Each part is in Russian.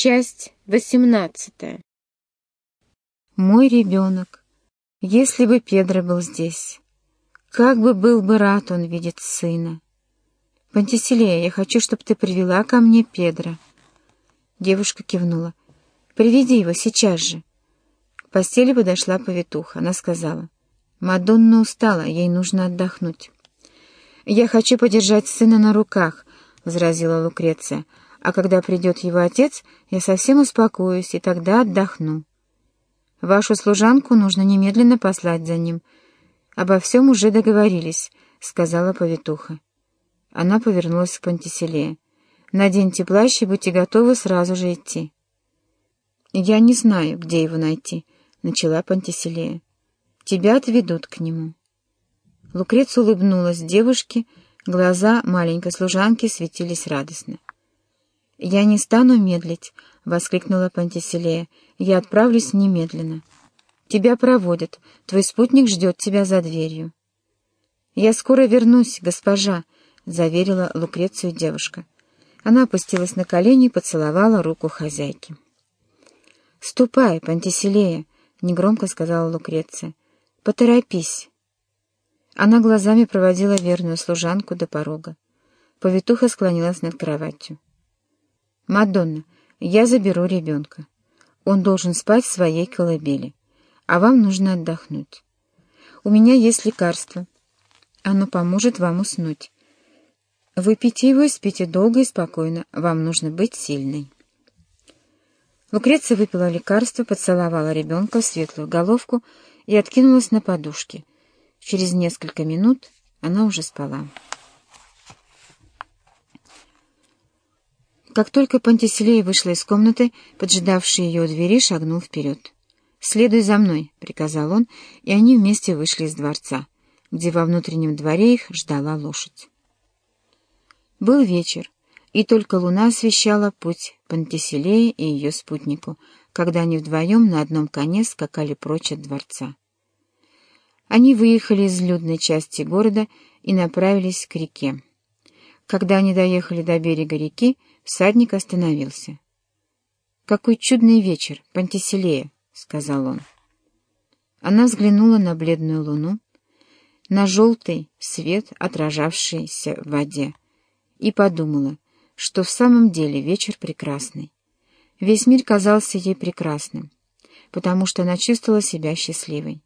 Часть восемнадцатая. Мой ребенок, если бы Педро был здесь, как бы был бы рад он видеть сына. Пантиселея, я хочу, чтобы ты привела ко мне Педро. Девушка кивнула. Приведи его сейчас же. К постели подошла повитуха. Она сказала, Мадонна устала, ей нужно отдохнуть. «Я хочу подержать сына на руках», — возразила Лукреция. «А когда придет его отец, я совсем успокоюсь, и тогда отдохну. Вашу служанку нужно немедленно послать за ним. Обо всем уже договорились», — сказала повитуха. Она повернулась к Пантиселее. «Наденьте плащ и будьте готовы сразу же идти». «Я не знаю, где его найти», — начала Пантиселея. «Тебя отведут к нему». Лукреция улыбнулась девушке, глаза маленькой служанки светились радостно. «Я не стану медлить», — воскликнула Пантиселея. «Я отправлюсь немедленно. Тебя проводят, твой спутник ждет тебя за дверью». «Я скоро вернусь, госпожа», — заверила Лукрецию девушка. Она опустилась на колени и поцеловала руку хозяйки. «Ступай, Пантиселея», — негромко сказала Лукреция. «Поторопись». Она глазами проводила верную служанку до порога. Повитуха склонилась над кроватью. «Мадонна, я заберу ребенка. Он должен спать в своей колыбели, а вам нужно отдохнуть. У меня есть лекарство. Оно поможет вам уснуть. Выпейте его и спите долго и спокойно. Вам нужно быть сильной». Лукреция выпила лекарство, поцеловала ребенка в светлую головку и откинулась на подушке — Через несколько минут она уже спала. Как только Пантиселея вышла из комнаты, поджидавший ее у двери шагнул вперед. «Следуй за мной», — приказал он, и они вместе вышли из дворца, где во внутреннем дворе их ждала лошадь. Был вечер, и только луна освещала путь Пантиселея и ее спутнику, когда они вдвоем на одном коне скакали прочь от дворца. Они выехали из людной части города и направились к реке. Когда они доехали до берега реки, всадник остановился. «Какой чудный вечер, Пантиселея!» — сказал он. Она взглянула на бледную луну, на желтый свет, отражавшийся в воде, и подумала, что в самом деле вечер прекрасный. Весь мир казался ей прекрасным, потому что она чувствовала себя счастливой.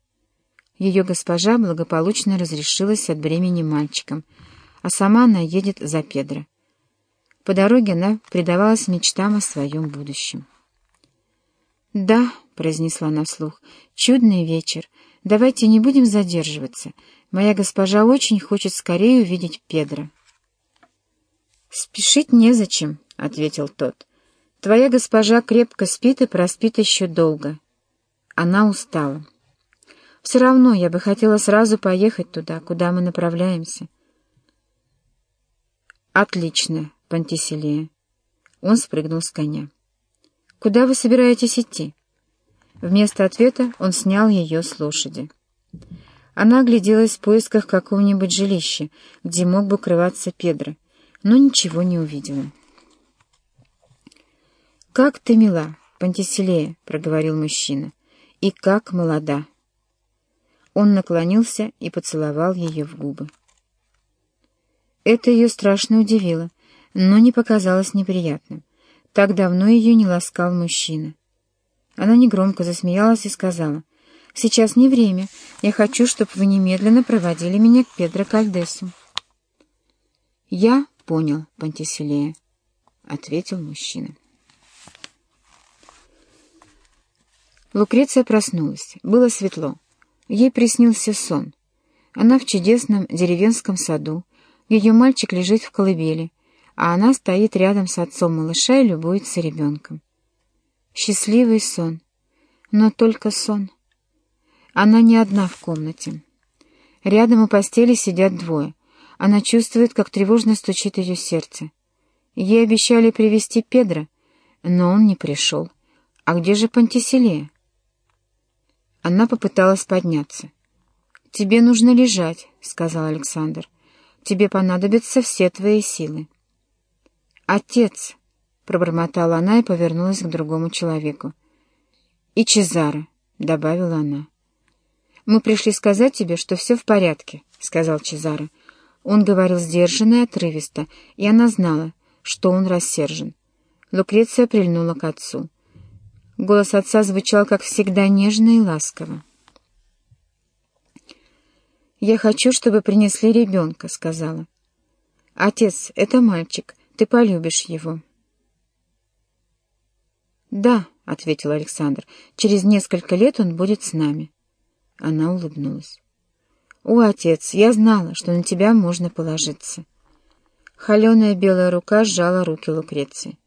Ее госпожа благополучно разрешилась от бремени мальчиком, а сама она едет за Педро. По дороге она предавалась мечтам о своем будущем. «Да», — произнесла она вслух, — «чудный вечер. Давайте не будем задерживаться. Моя госпожа очень хочет скорее увидеть Педро». «Спешить незачем», — ответил тот. «Твоя госпожа крепко спит и проспит еще долго. Она устала». Все равно я бы хотела сразу поехать туда, куда мы направляемся. Отлично, Пантиселия. Он спрыгнул с коня. Куда вы собираетесь идти? Вместо ответа он снял ее с лошади. Она огляделась в поисках какого-нибудь жилища, где мог бы укрываться Педро, но ничего не увидела. «Как ты мила, Пантиселея», — проговорил мужчина, — «и как молода». Он наклонился и поцеловал ее в губы. Это ее страшно удивило, но не показалось неприятным. Так давно ее не ласкал мужчина. Она негромко засмеялась и сказала, «Сейчас не время. Я хочу, чтобы вы немедленно проводили меня к Педро Кальдесу». «Я понял, Пантиселея», — ответил мужчина. Лукреция проснулась. Было светло. Ей приснился сон. Она в чудесном деревенском саду, ее мальчик лежит в колыбели, а она стоит рядом с отцом малыша и любуется ребенком. Счастливый сон, но только сон. Она не одна в комнате. Рядом у постели сидят двое. Она чувствует, как тревожно стучит ее сердце. Ей обещали привести Педро, но он не пришел. А где же Пантиселея? Она попыталась подняться. «Тебе нужно лежать», — сказал Александр. «Тебе понадобятся все твои силы». «Отец», — пробормотала она и повернулась к другому человеку. «И Чезаро», — добавила она. «Мы пришли сказать тебе, что все в порядке», — сказал Чезаро. Он говорил сдержанно и отрывисто, и она знала, что он рассержен. Лукреция прильнула к отцу. Голос отца звучал, как всегда, нежно и ласково. «Я хочу, чтобы принесли ребенка», — сказала. «Отец, это мальчик, ты полюбишь его». «Да», — ответил Александр, — «через несколько лет он будет с нами». Она улыбнулась. «О, отец, я знала, что на тебя можно положиться». Холеная белая рука сжала руки Лукреции.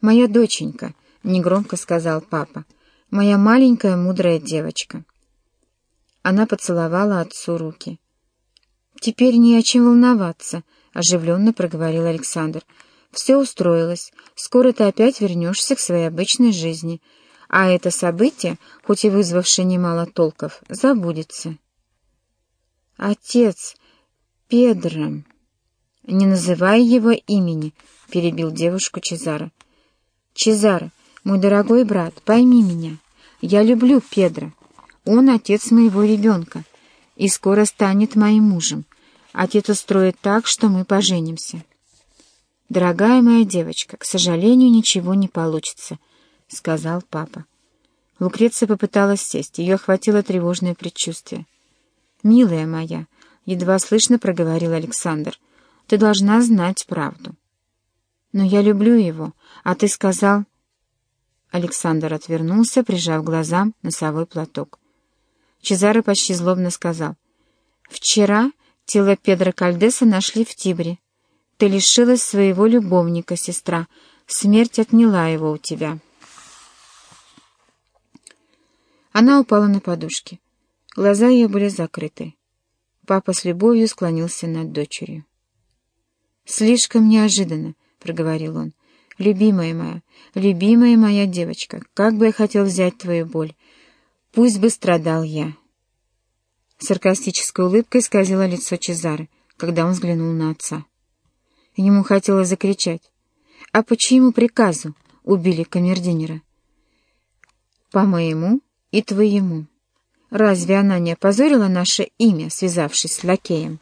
«Моя доченька», — негромко сказал папа, — «моя маленькая мудрая девочка». Она поцеловала отцу руки. «Теперь не о чем волноваться», — оживленно проговорил Александр. Все устроилось. Скоро ты опять вернешься к своей обычной жизни. А это событие, хоть и вызвавшее немало толков, забудется. Отец, Педро... Не называй его имени, перебил девушку Чезаро. Чезаро, мой дорогой брат, пойми меня. Я люблю Педро. Он отец моего ребенка и скоро станет моим мужем. Отец устроит так, что мы поженимся. «Дорогая моя девочка, к сожалению, ничего не получится», — сказал папа. Лукреция попыталась сесть, ее охватило тревожное предчувствие. «Милая моя», — едва слышно проговорил Александр, — «ты должна знать правду». «Но я люблю его, а ты сказал...» Александр отвернулся, прижав глазам носовой платок. Чезаро почти злобно сказал. «Вчера тело Педро Кальдеса нашли в Тибре. Ты лишилась своего любовника, сестра. Смерть отняла его у тебя. Она упала на подушки. Глаза ее были закрыты. Папа с любовью склонился над дочерью. «Слишком неожиданно», — проговорил он. «Любимая моя, любимая моя девочка, как бы я хотел взять твою боль. Пусть бы страдал я». Саркастической улыбкой исказило лицо Чезары, когда он взглянул на отца. Ему хотелось закричать. «А по чьему приказу убили камердинера?» «По моему и твоему. Разве она не опозорила наше имя, связавшись с лакеем?»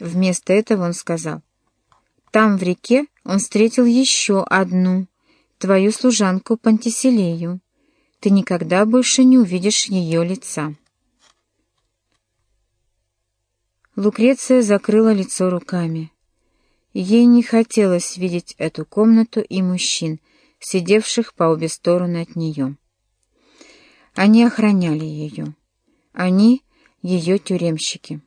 Вместо этого он сказал. «Там, в реке, он встретил еще одну, твою служанку Пантиселею. Ты никогда больше не увидишь ее лица». Лукреция закрыла лицо руками. Ей не хотелось видеть эту комнату и мужчин, сидевших по обе стороны от нее. Они охраняли ее. Они — ее тюремщики.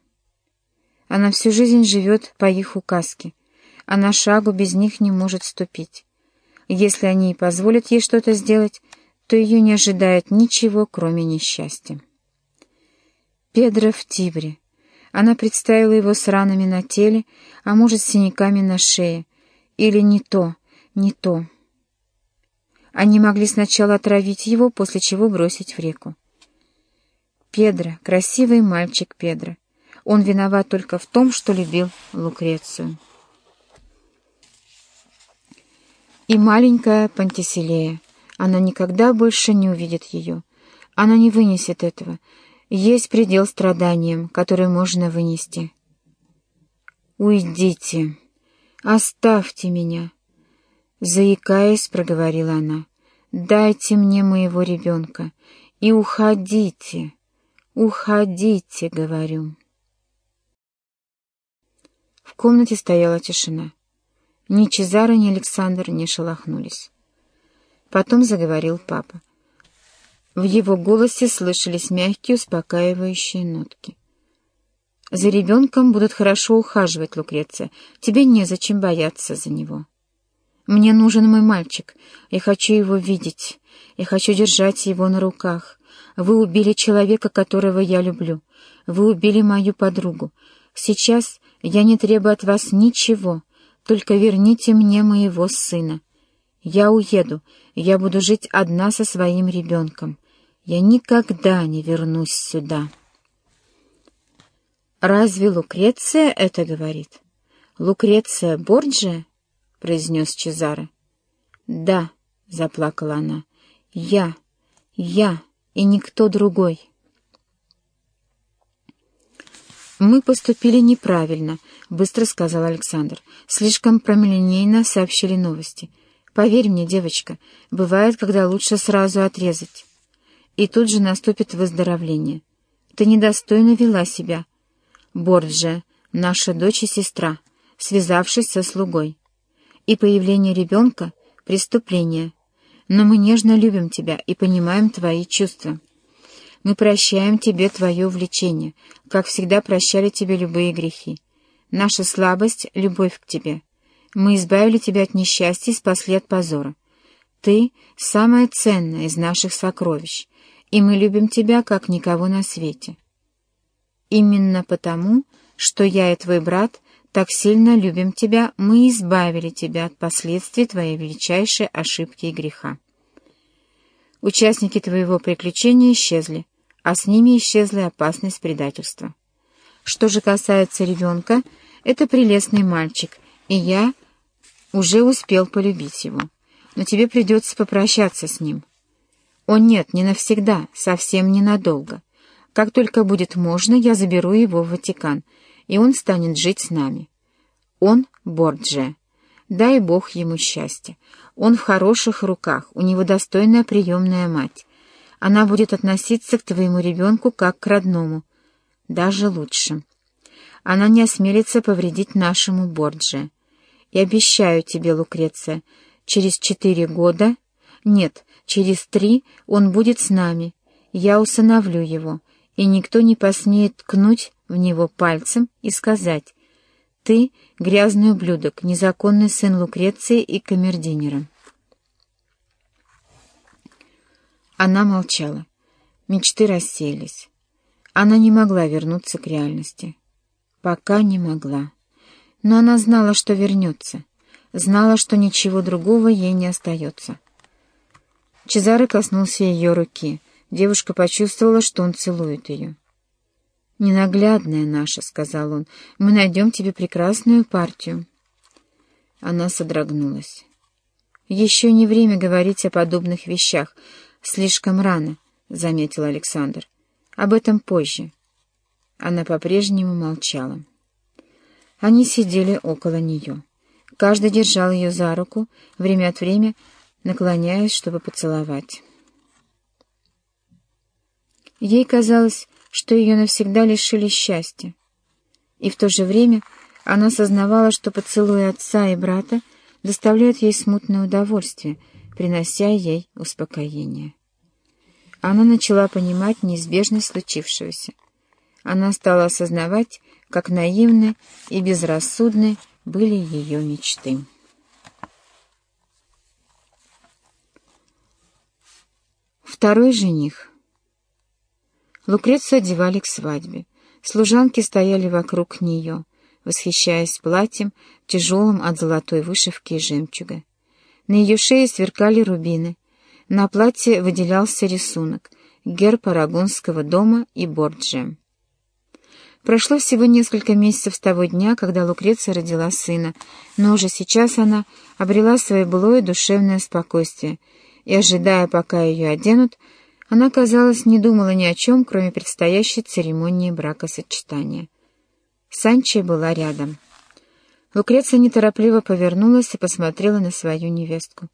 Она всю жизнь живет по их указке. Она шагу без них не может ступить. Если они и позволят ей что-то сделать, то ее не ожидает ничего, кроме несчастья. Педро в Тибре. Она представила его с ранами на теле, а может, с синяками на шее. Или не то, не то. Они могли сначала отравить его, после чего бросить в реку. Педро, красивый мальчик Педро. Он виноват только в том, что любил Лукрецию. И маленькая Пантиселея. Она никогда больше не увидит ее. Она не вынесет этого. Есть предел страданиям, который можно вынести. «Уйдите! Оставьте меня!» Заикаясь, проговорила она. «Дайте мне моего ребенка и уходите! Уходите!» — говорю. В комнате стояла тишина. Ни Чезаро, ни Александр не шелохнулись. Потом заговорил папа. В его голосе слышались мягкие, успокаивающие нотки. «За ребенком будут хорошо ухаживать, Лукреция. Тебе незачем бояться за него. Мне нужен мой мальчик. Я хочу его видеть. Я хочу держать его на руках. Вы убили человека, которого я люблю. Вы убили мою подругу. Сейчас я не требую от вас ничего. Только верните мне моего сына. Я уеду. Я буду жить одна со своим ребенком. Я никогда не вернусь сюда. «Разве Лукреция это говорит? Лукреция Борджия?» — произнес Чезаре. «Да», — заплакала она, — «я, я и никто другой». «Мы поступили неправильно», — быстро сказал Александр. «Слишком промелинейно сообщили новости. Поверь мне, девочка, бывает, когда лучше сразу отрезать. И тут же наступит выздоровление. Ты недостойно вела себя. Борджа, наша дочь и сестра, связавшись со слугой. И появление ребенка — преступление. Но мы нежно любим тебя и понимаем твои чувства. Мы прощаем тебе твое влечение, как всегда прощали тебе любые грехи. Наша слабость — любовь к тебе. Мы избавили тебя от несчастья и спасли от позора. Ты — самое ценное из наших сокровищ, и мы любим тебя, как никого на свете. Именно потому, что я и твой брат так сильно любим тебя, мы избавили тебя от последствий твоей величайшей ошибки и греха. Участники твоего приключения исчезли, а с ними исчезла опасность предательства. Что же касается ребенка, это прелестный мальчик, и я уже успел полюбить его, но тебе придется попрощаться с ним. О нет, не навсегда, совсем ненадолго. Как только будет можно, я заберу его в Ватикан, и он станет жить с нами. Он Борджия. Дай Бог ему счастья. Он в хороших руках, у него достойная приемная мать. Она будет относиться к твоему ребенку как к родному, даже лучше. Она не осмелится повредить нашему Борджи. И обещаю тебе, Лукреция, через четыре года, нет, через три он будет с нами. Я усыновлю его, и никто не посмеет ткнуть в него пальцем и сказать «Ты — грязный ублюдок, незаконный сын Лукреции и камердинера». Она молчала. Мечты рассеялись. Она не могла вернуться к реальности. Пока не могла. Но она знала, что вернется. Знала, что ничего другого ей не остается. Чезаре коснулся ее руки. Девушка почувствовала, что он целует ее. «Ненаглядная наша», — сказал он, — «мы найдем тебе прекрасную партию». Она содрогнулась. «Еще не время говорить о подобных вещах», «Слишком рано», — заметил Александр. «Об этом позже». Она по-прежнему молчала. Они сидели около нее. Каждый держал ее за руку, время от времени наклоняясь, чтобы поцеловать. Ей казалось, что ее навсегда лишили счастья. И в то же время она сознавала, что поцелуи отца и брата доставляют ей смутное удовольствие — принося ей успокоение. Она начала понимать неизбежность случившегося. Она стала осознавать, как наивны и безрассудны были ее мечты. Второй жених. Лукрецию одевали к свадьбе. Служанки стояли вокруг нее, восхищаясь платьем, тяжелым от золотой вышивки и жемчуга. На ее шее сверкали рубины. На платье выделялся рисунок — герб Арагонского дома и Борджия. Прошло всего несколько месяцев с того дня, когда Лукреция родила сына, но уже сейчас она обрела свое былое душевное спокойствие, и, ожидая, пока ее оденут, она, казалось, не думала ни о чем, кроме предстоящей церемонии бракосочетания. Санчо была рядом. Лукреция неторопливо повернулась и посмотрела на свою невестку.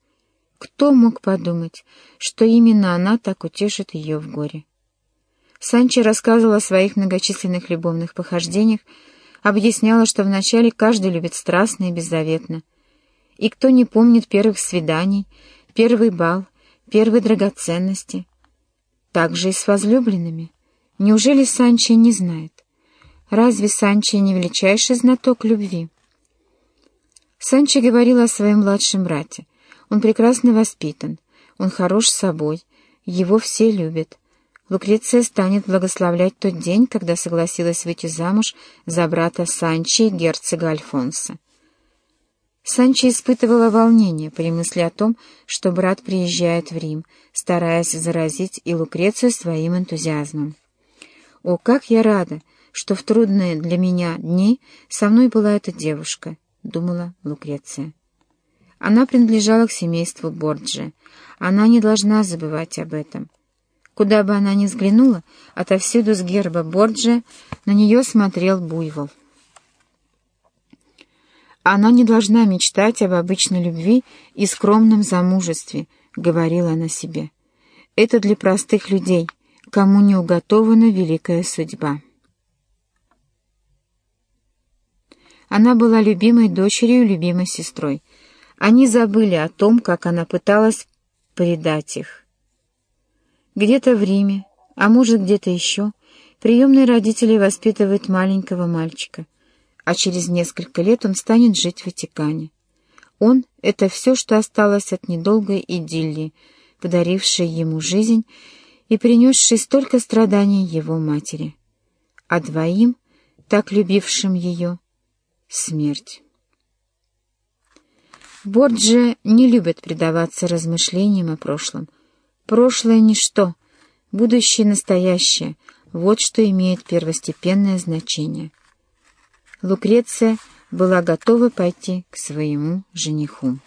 Кто мог подумать, что именно она так утешит ее в горе? Санчо рассказывала о своих многочисленных любовных похождениях, объясняла, что вначале каждый любит страстно и беззаветно. И кто не помнит первых свиданий, первый бал, первой драгоценности? Так же и с возлюбленными. Неужели Санчо не знает? Разве Санчо не величайший знаток любви? Санчо говорил о своем младшем брате. Он прекрасно воспитан, он хорош собой, его все любят. Лукреция станет благословлять тот день, когда согласилась выйти замуж за брата Санчи, герцога Альфонса. Санчо испытывала волнение при мысли о том, что брат приезжает в Рим, стараясь заразить и Лукрецию своим энтузиазмом. «О, как я рада, что в трудные для меня дни со мной была эта девушка!» — думала Лукреция. Она принадлежала к семейству Борджи. Она не должна забывать об этом. Куда бы она ни взглянула, отовсюду с герба Борджи на нее смотрел буйвол. Она не должна мечтать об обычной любви и скромном замужестве, говорила она себе. Это для простых людей, кому не уготована великая судьба. Она была любимой дочерью, любимой сестрой. Они забыли о том, как она пыталась предать их. Где-то в Риме, а может где-то еще, приемные родители воспитывают маленького мальчика, а через несколько лет он станет жить в Ватикане. Он — это все, что осталось от недолгой идиллии, подарившей ему жизнь и принесшей столько страданий его матери. А двоим, так любившим ее, — смерть. Борджи не любят предаваться размышлениям о прошлом. Прошлое — ничто, будущее — настоящее. Вот что имеет первостепенное значение. Лукреция была готова пойти к своему жениху.